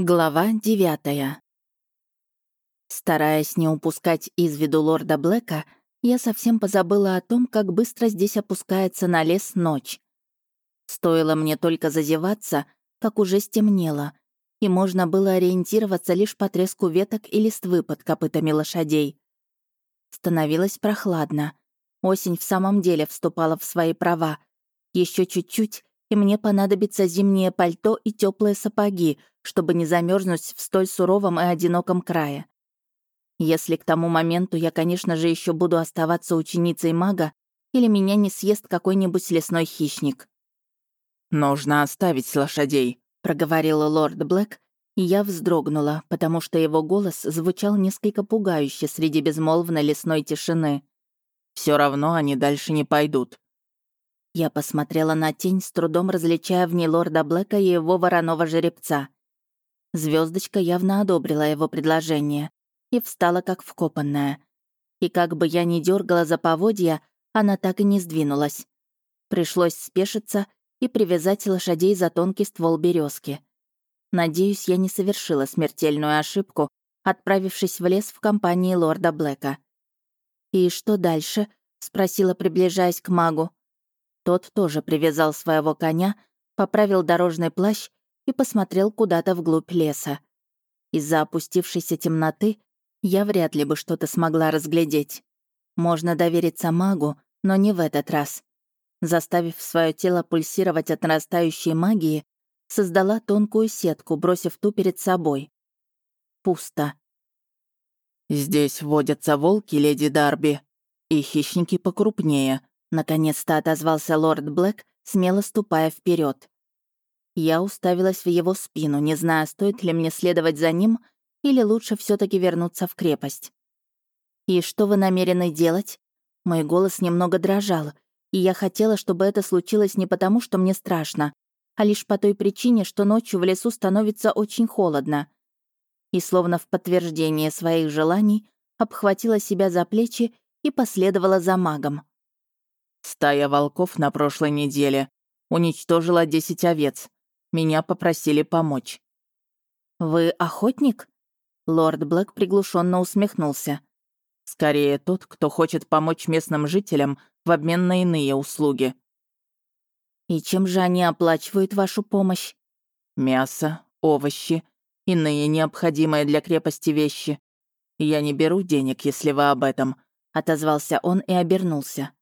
Глава девятая. Стараясь не упускать из виду лорда Блэка, я совсем позабыла о том, как быстро здесь опускается на лес ночь. Стоило мне только зазеваться, как уже стемнело, и можно было ориентироваться лишь по треску веток и листвы под копытами лошадей. Становилось прохладно. Осень в самом деле вступала в свои права. Еще чуть-чуть, и мне понадобится зимнее пальто и теплые сапоги, чтобы не замерзнуть в столь суровом и одиноком крае. Если к тому моменту я, конечно же, еще буду оставаться ученицей мага, или меня не съест какой-нибудь лесной хищник. «Нужно оставить лошадей», — проговорил лорд Блэк, и я вздрогнула, потому что его голос звучал несколько пугающе среди безмолвной лесной тишины. Все равно они дальше не пойдут. Я посмотрела на тень, с трудом различая в ней лорда Блэка и его вороного жеребца. Звездочка явно одобрила его предложение и встала как вкопанная. И как бы я ни дергала за поводья, она так и не сдвинулась. Пришлось спешиться и привязать лошадей за тонкий ствол березки. Надеюсь, я не совершила смертельную ошибку, отправившись в лес в компании лорда Блэка. «И что дальше?» — спросила, приближаясь к магу. Тот тоже привязал своего коня, поправил дорожный плащ и посмотрел куда-то вглубь леса. Из-за опустившейся темноты я вряд ли бы что-то смогла разглядеть. Можно довериться магу, но не в этот раз. Заставив свое тело пульсировать от нарастающей магии, создала тонкую сетку, бросив ту перед собой. Пусто. «Здесь водятся волки, леди Дарби, и хищники покрупнее», Наконец-то отозвался лорд Блэк, смело ступая вперед. Я уставилась в его спину, не зная, стоит ли мне следовать за ним или лучше все таки вернуться в крепость. «И что вы намерены делать?» Мой голос немного дрожал, и я хотела, чтобы это случилось не потому, что мне страшно, а лишь по той причине, что ночью в лесу становится очень холодно. И словно в подтверждение своих желаний обхватила себя за плечи и последовала за магом. Стая волков на прошлой неделе уничтожила 10 овец. Меня попросили помочь. «Вы охотник?» Лорд Блэк приглушенно усмехнулся. «Скорее тот, кто хочет помочь местным жителям в обмен на иные услуги». «И чем же они оплачивают вашу помощь?» «Мясо, овощи, иные необходимые для крепости вещи. Я не беру денег, если вы об этом», — отозвался он и обернулся.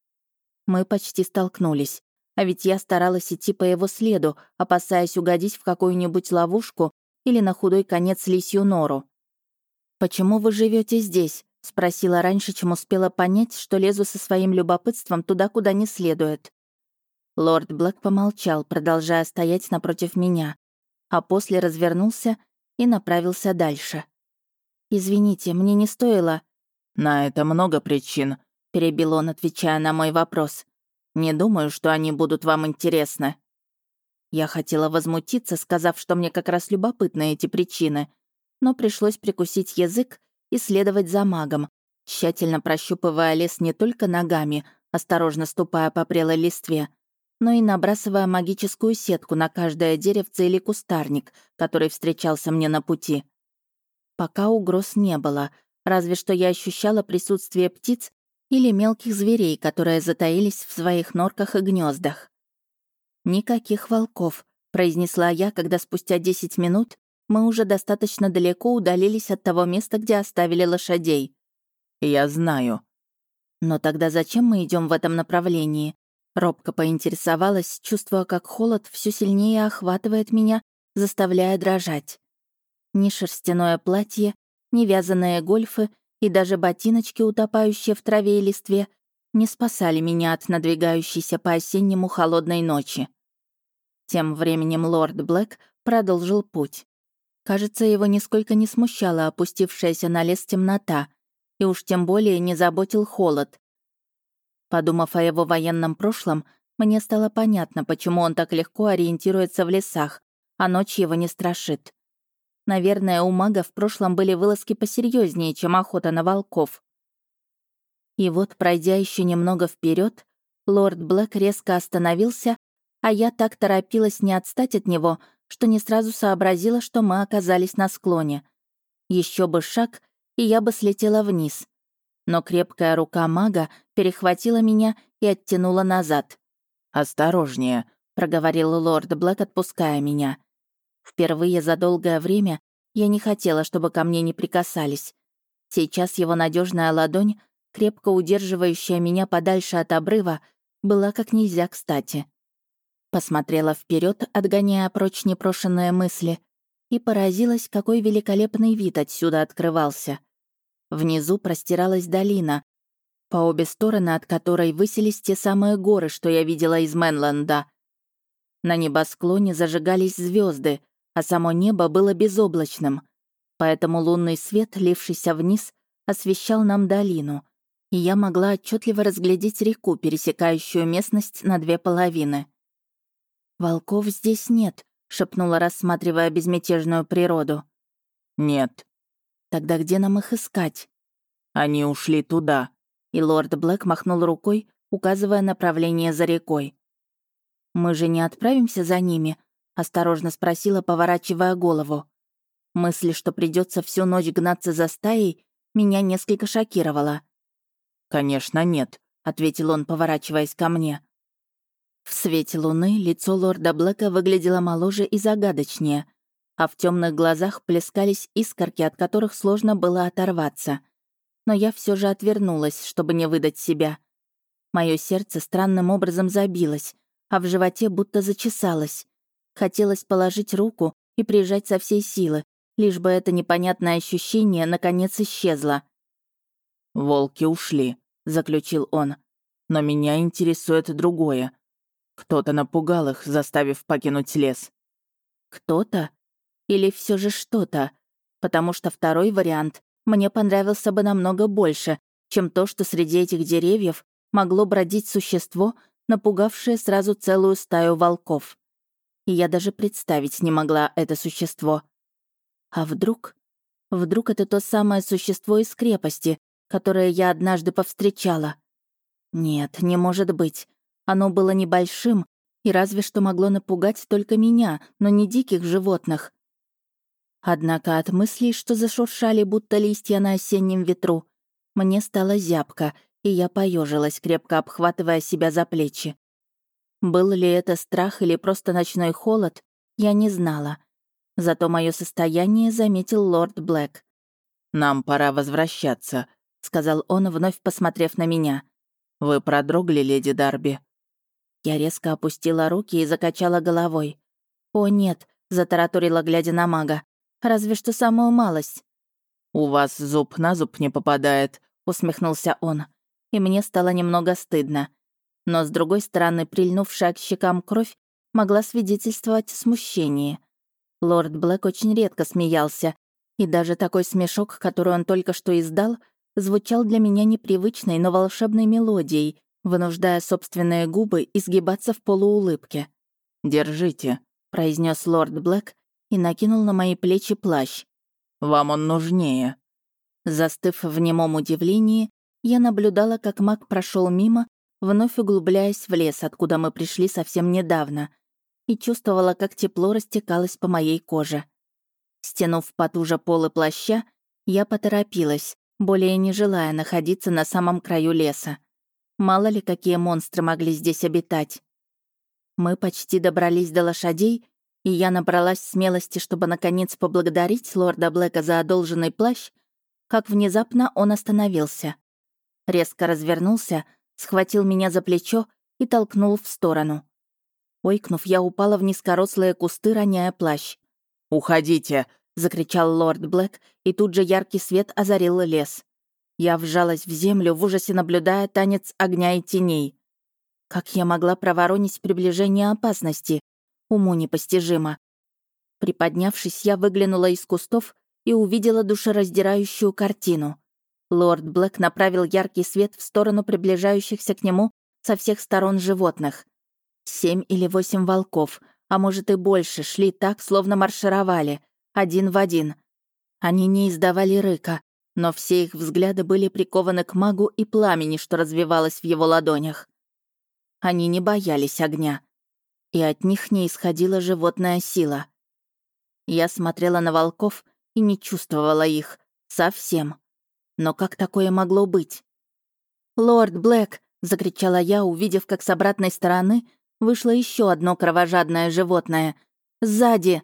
Мы почти столкнулись. А ведь я старалась идти по его следу, опасаясь угодить в какую-нибудь ловушку или на худой конец лисью нору. «Почему вы живете здесь?» — спросила раньше, чем успела понять, что лезу со своим любопытством туда, куда не следует. Лорд Блэк помолчал, продолжая стоять напротив меня, а после развернулся и направился дальше. «Извините, мне не стоило...» «На это много причин», перебил он, отвечая на мой вопрос. «Не думаю, что они будут вам интересны». Я хотела возмутиться, сказав, что мне как раз любопытны эти причины, но пришлось прикусить язык и следовать за магом, тщательно прощупывая лес не только ногами, осторожно ступая по прелой листве, но и набрасывая магическую сетку на каждое деревце или кустарник, который встречался мне на пути. Пока угроз не было, разве что я ощущала присутствие птиц или мелких зверей, которые затаились в своих норках и гнездах. «Никаких волков», — произнесла я, когда спустя 10 минут мы уже достаточно далеко удалились от того места, где оставили лошадей. «Я знаю». «Но тогда зачем мы идем в этом направлении?» Робко поинтересовалась, чувствуя, как холод все сильнее охватывает меня, заставляя дрожать. Ни шерстяное платье, ни вязаные гольфы и даже ботиночки, утопающие в траве и листве, не спасали меня от надвигающейся по-осеннему холодной ночи. Тем временем лорд Блэк продолжил путь. Кажется, его нисколько не смущала опустившаяся на лес темнота, и уж тем более не заботил холод. Подумав о его военном прошлом, мне стало понятно, почему он так легко ориентируется в лесах, а ночь его не страшит. Наверное, у мага в прошлом были вылазки посерьезнее, чем охота на волков. И вот, пройдя еще немного вперед, лорд Блэк резко остановился, а я так торопилась не отстать от него, что не сразу сообразила, что мы оказались на склоне. Еще бы шаг, и я бы слетела вниз. Но крепкая рука мага перехватила меня и оттянула назад. «Осторожнее», — проговорил лорд Блэк, отпуская меня. Впервые за долгое время я не хотела, чтобы ко мне не прикасались. Сейчас его надежная ладонь, крепко удерживающая меня подальше от обрыва, была как нельзя кстати. Посмотрела вперед, отгоняя прочь непрошенные мысли, и поразилась, какой великолепный вид отсюда открывался. Внизу простиралась долина, по обе стороны от которой высились те самые горы, что я видела из Мэнленда. На небосклоне зажигались звезды, а само небо было безоблачным, поэтому лунный свет, лившийся вниз, освещал нам долину, и я могла отчетливо разглядеть реку, пересекающую местность на две половины. «Волков здесь нет», — шепнула, рассматривая безмятежную природу. «Нет». «Тогда где нам их искать?» «Они ушли туда», и лорд Блэк махнул рукой, указывая направление за рекой. «Мы же не отправимся за ними?» — осторожно спросила, поворачивая голову. Мысль, что придется всю ночь гнаться за стаей, меня несколько шокировала. «Конечно, нет», — ответил он, поворачиваясь ко мне. В свете луны лицо лорда Блэка выглядело моложе и загадочнее, а в темных глазах плескались искорки, от которых сложно было оторваться. Но я все же отвернулась, чтобы не выдать себя. Мое сердце странным образом забилось, а в животе будто зачесалось. Хотелось положить руку и прижать со всей силы, лишь бы это непонятное ощущение наконец исчезло. «Волки ушли», — заключил он. «Но меня интересует другое. Кто-то напугал их, заставив покинуть лес». «Кто-то? Или все же что-то? Потому что второй вариант мне понравился бы намного больше, чем то, что среди этих деревьев могло бродить существо, напугавшее сразу целую стаю волков. И я даже представить не могла это существо. А вдруг? Вдруг это то самое существо из крепости, которое я однажды повстречала. Нет, не может быть. Оно было небольшим и разве что могло напугать только меня, но не диких животных. Однако от мыслей, что зашуршали будто листья на осеннем ветру, мне стало зябко, и я поежилась, крепко обхватывая себя за плечи. Был ли это страх или просто ночной холод, я не знала. Зато мое состояние заметил лорд Блэк. «Нам пора возвращаться», сказал он, вновь посмотрев на меня. «Вы продрогли, леди Дарби?» Я резко опустила руки и закачала головой. «О, нет», — затараторила, глядя на мага. «Разве что самую малость». «У вас зуб на зуб не попадает», — усмехнулся он. И мне стало немного стыдно. Но, с другой стороны, прильнувшая к щекам кровь могла свидетельствовать о смущении. Лорд Блэк очень редко смеялся, и даже такой смешок, который он только что издал, звучал для меня непривычной, но волшебной мелодией, вынуждая собственные губы изгибаться в полуулыбке. «Держите», — произнес лорд Блэк и накинул на мои плечи плащ. «Вам он нужнее». Застыв в немом удивлении, я наблюдала, как маг прошел мимо, вновь углубляясь в лес, откуда мы пришли совсем недавно, и чувствовала, как тепло растекалось по моей коже. Стянув потуже полы плаща, я поторопилась, более не желая находиться на самом краю леса. Мало ли, какие монстры могли здесь обитать. Мы почти добрались до лошадей, и я набралась смелости, чтобы наконец поблагодарить лорда Блэка за одолженный плащ, как внезапно он остановился. Резко развернулся, схватил меня за плечо и толкнул в сторону. Ойкнув, я упала в низкорослые кусты, роняя плащ. «Уходите!» — закричал лорд Блэк, и тут же яркий свет озарил лес. Я вжалась в землю, в ужасе наблюдая танец огня и теней. Как я могла проворонить приближение опасности? Уму непостижимо. Приподнявшись, я выглянула из кустов и увидела душераздирающую картину. Лорд Блэк направил яркий свет в сторону приближающихся к нему со всех сторон животных. Семь или восемь волков, а может и больше, шли так, словно маршировали — один в один. Они не издавали рыка, но все их взгляды были прикованы к магу и пламени, что развивалось в его ладонях. Они не боялись огня, и от них не исходила животная сила. Я смотрела на волков и не чувствовала их. Совсем. Но как такое могло быть? «Лорд Блэк!» — закричала я, увидев, как с обратной стороны вышло еще одно кровожадное животное. «Сзади!»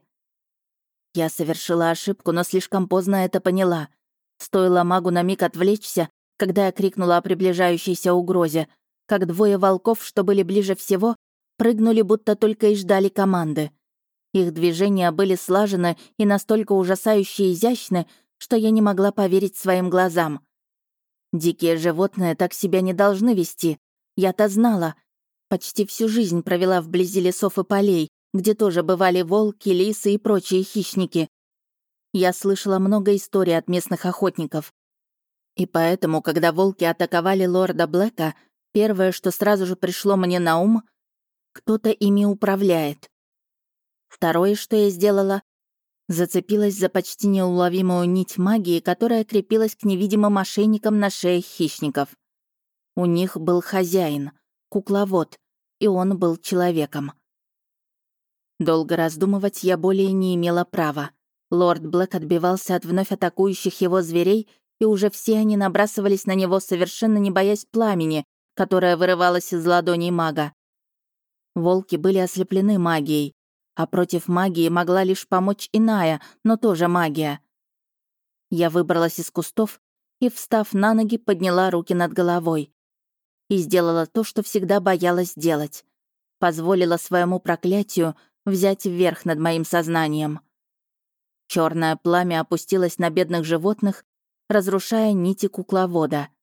Я совершила ошибку, но слишком поздно это поняла. Стоило магу на миг отвлечься, когда я крикнула о приближающейся угрозе, как двое волков, что были ближе всего, прыгнули, будто только и ждали команды. Их движения были слажены и настолько ужасающе изящны, что я не могла поверить своим глазам. Дикие животные так себя не должны вести. Я-то знала. Почти всю жизнь провела вблизи лесов и полей, где тоже бывали волки, лисы и прочие хищники. Я слышала много историй от местных охотников. И поэтому, когда волки атаковали лорда Блэка, первое, что сразу же пришло мне на ум, кто-то ими управляет. Второе, что я сделала, зацепилась за почти неуловимую нить магии, которая крепилась к невидимым мошенникам на шее хищников. У них был хозяин, кукловод, и он был человеком. Долго раздумывать я более не имела права. Лорд Блэк отбивался от вновь атакующих его зверей, и уже все они набрасывались на него, совершенно не боясь пламени, которое вырывалось из ладоней мага. Волки были ослеплены магией, а против магии могла лишь помочь иная, но тоже магия. Я выбралась из кустов и, встав на ноги, подняла руки над головой. И сделала то, что всегда боялась делать. Позволила своему проклятию взять верх над моим сознанием. Черное пламя опустилось на бедных животных, разрушая нити кукловода —